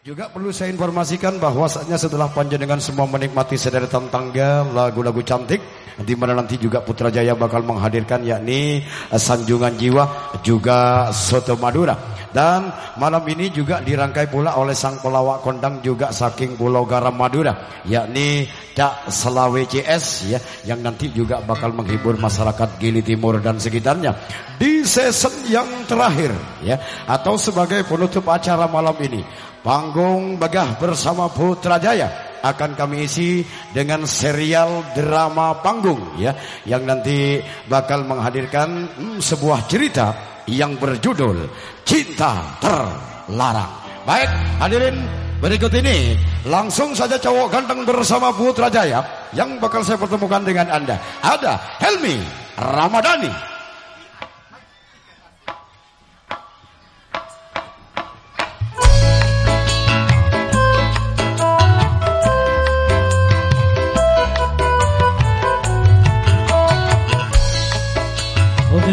Juga perlu saya informasikan bahwasanya setelah panjenengan semua menikmati sederetan tangga lagu-lagu cantik di mana nanti juga Putrajaya bakal menghadirkan yakni eh, Sanjungan Jiwa juga Soto Madura. Dan malam ini juga dirangkai pula oleh sang pelawak kondang juga saking Pulau Garam Madura yakni Cak Selawe CS ya yang nanti juga bakal menghibur masyarakat Gili Timur dan sekitarnya. Di season yang terakhir ya atau sebagai penutup acara malam ini Panggung Begah bersama Putrajaya akan kami isi dengan serial drama panggung ya yang nanti bakal menghadirkan hmm, sebuah cerita yang berjudul Cinta Terlarang. Baik, hadirin berikut ini langsung saja cowok ganteng bersama Putrajaya yang bakal saya pertemukan dengan Anda. Ada Helmi Ramadhani.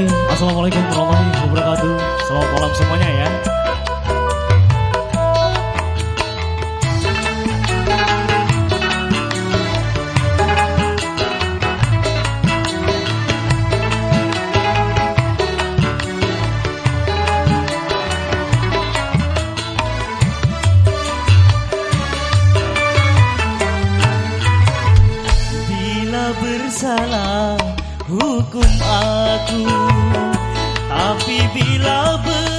Assalamualaikum warahmatullahi wabarakatuh. Selamat malam semuanya ya. Bersalah hukum aku. Tapi bila benar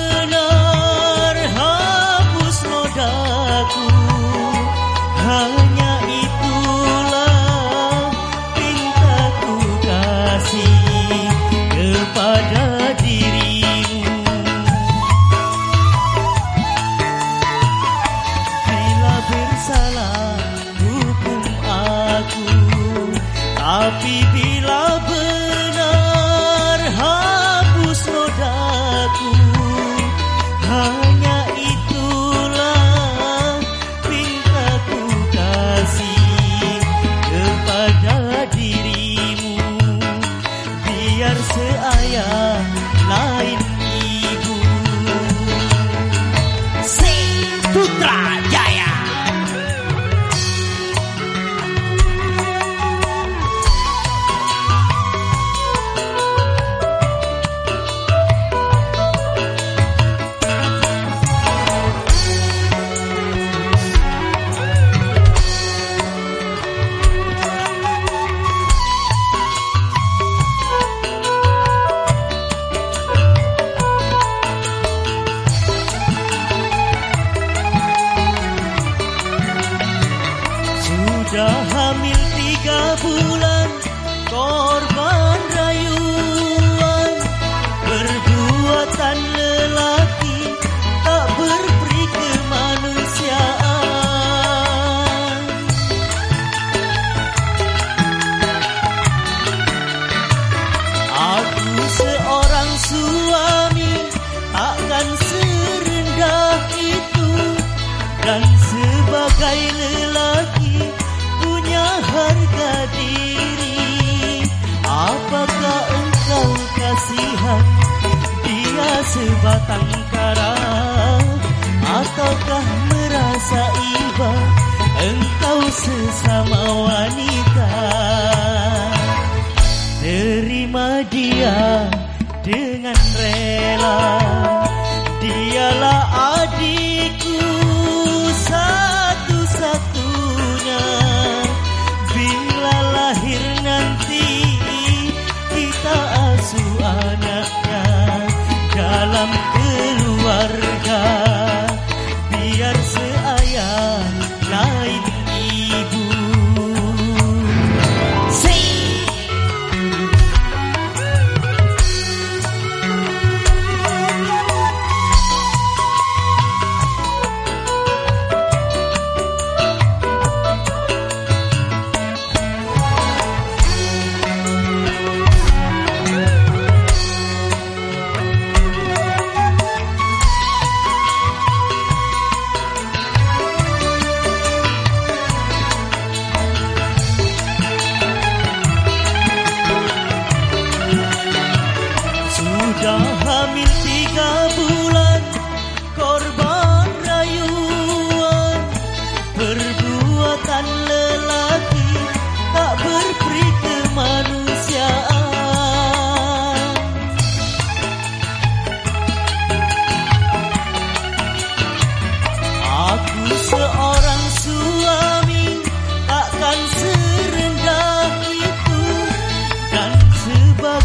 Sudah hamil tiga bulan korban harga diri Apakah engkau kasihan? Dia sebatang kara Ataukah merasa iba? Engkau sesama wanita. Terima dia dengan rela. Dialah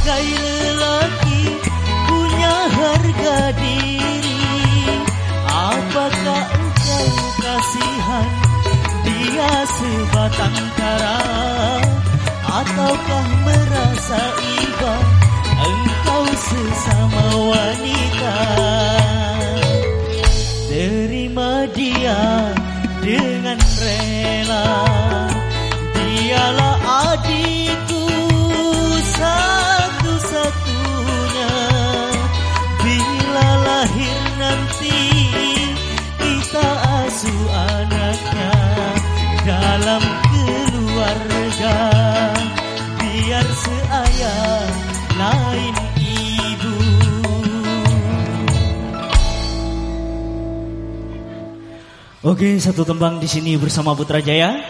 bagai lelaki punya harga diri. Apakah engkau kasihan dia sebatang kara? Ataukah merasa iba engkau sesama wanita? Terima dia. Oke, satu tembang di sini bersama Putra Jaya.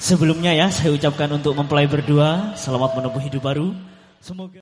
Sebelumnya ya, saya ucapkan untuk mempelai berdua selamat menempuh hidup baru. Semoga